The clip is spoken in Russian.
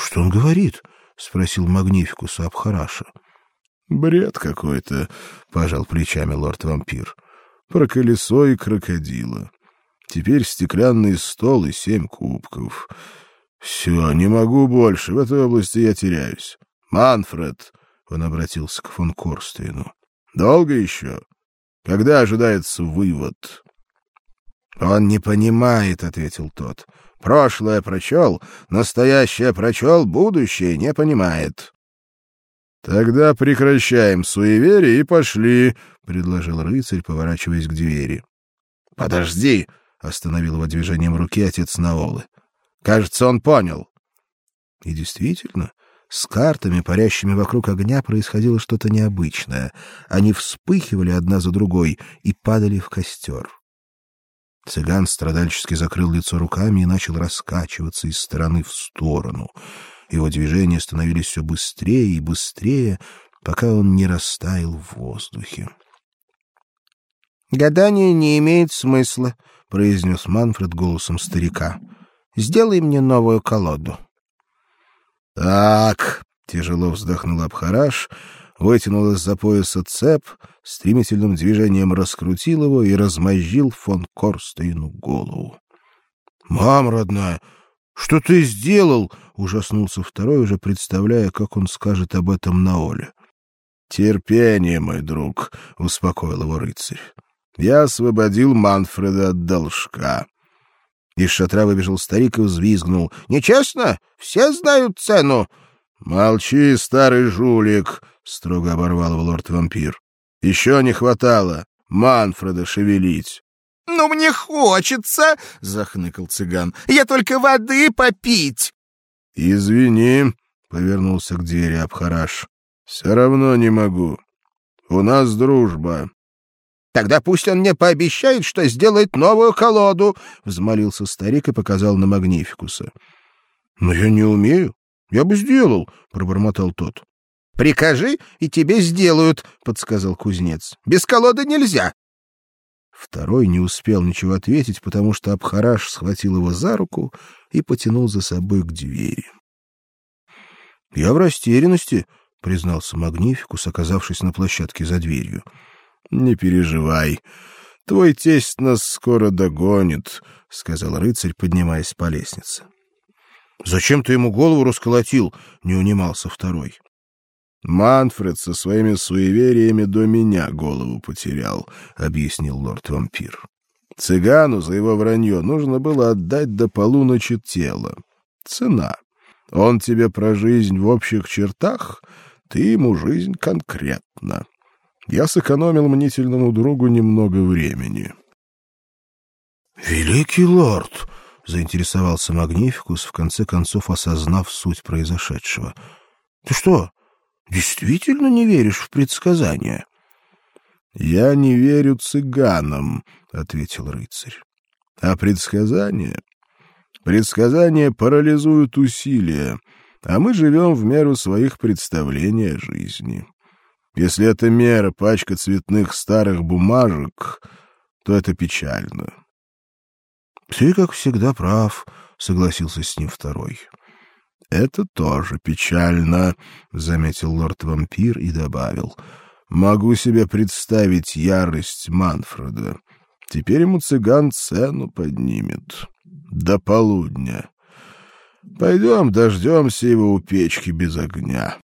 Что он говорит? спросил Магнификус Абхараша. Бред какой-то, пожал плечами лорд-вампир. Про колесо и крокодила. Теперь стеклянный стол и семь кубков. Все, не могу больше, в этой области я теряюсь. Манфред, он обратился к фон Корстейну. Долго еще? Когда ожидается вывод? Он не понимает, ответил тот. Прошлое прочел, настоящее прочел, будущее не понимает. Тогда прекращаем суеверие и пошли, предложил рыцарь, поворачиваясь к двери. Подожди, остановил его движением руки отец Наолы. Кажется, он понял. И действительно, с картами, парящими вокруг огня, происходило что-то необычное. Они вспыхивали одна за другой и падали в костер. Цыган страдальчески закрыл лицо руками и начал раскачиваться из стороны в сторону. Его движения становились все быстрее и быстрее, пока он не растаял в воздухе. Гадание не имеет смысла, произнес Манфред голосом старика. Сделай мне новую колоду. Так, тяжело вздохнул Абхараш, вытянул из-за пояса цеп, стремительным движением раскрутил его и размозжил фон Корстейну голову. Мам родная, что ты сделал? ужаснулся второй, уже представляя, как он скажет об этом на Оле. Терпение, мой друг, успокоил его рыцарь. Я освободил Манфреда от должка. Из шатра выбежал старик и взвизгнул. «Нечестно? Все знают цену!» «Молчи, старый жулик!» — строго оборвал его лорд-вампир. «Еще не хватало Манфреда шевелить!» «Ну, мне хочется!» — захныкал цыган. «Я только воды попить!» «Извини!» — повернулся к двери Абхараш. «Все равно не могу. У нас дружба. Тогда пусть он мне пообещает, что сделает новую колоду, взмолился старик и показал на Магнификуса. Но я не умею. Я бы сделал, пробормотал тот. Прикажи, и тебе сделают, подсказал кузнец. Без колоды нельзя. Второй не успел ничего ответить, потому что Абхараш схватил его за руку и потянул за собой к двери. Я в растерянности, признался Магнификус, оказавшись на площадке за дверью. Не переживай. Твой тесть нас скоро догонит, сказал рыцарь, поднимаясь по лестнице. Зачем ты ему голову расколотил? не унимался второй. Манфред со своими суевериями до меня голову потерял, объяснил лорд-вампир. Цыгану за его вранье нужно было отдать до полуночи тело. Цена. Он тебе про жизнь в общих чертах, ты ему жизнь конкретно я сэкономил мнительному другу немного времени. Великий лорд, заинтересовался Магнификус, в конце концов осознав суть произошедшего. Ты что, действительно не веришь в предсказания? Я не верю цыганам, ответил рыцарь. А предсказания? Предсказания парализуют усилия, а мы живем в меру своих представлений о жизни. Если это мера пачка цветных старых бумажек, то это печально. Ты, как всегда, прав, согласился с ним второй. Это тоже печально, заметил лорд-вампир и добавил: могу себе представить ярость Манфреда. Теперь ему цыган цену поднимет до полудня. Пойдем, дождемся его у печки без огня.